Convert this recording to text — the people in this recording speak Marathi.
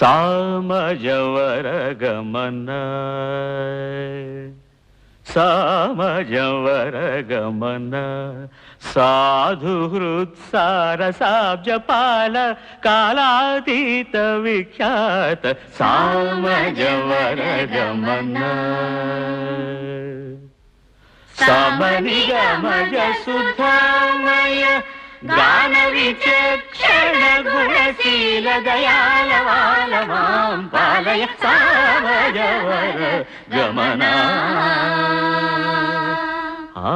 सामजवर गमन सामजवर गमन साधु हृत्सारसाब्ज पाल कालातीत विख्यात सामजवर गमन समनिगमज सुधामय गान विचक्षण శీలదయాలవాలమాం పాలయ సావయవర గమనా ఆ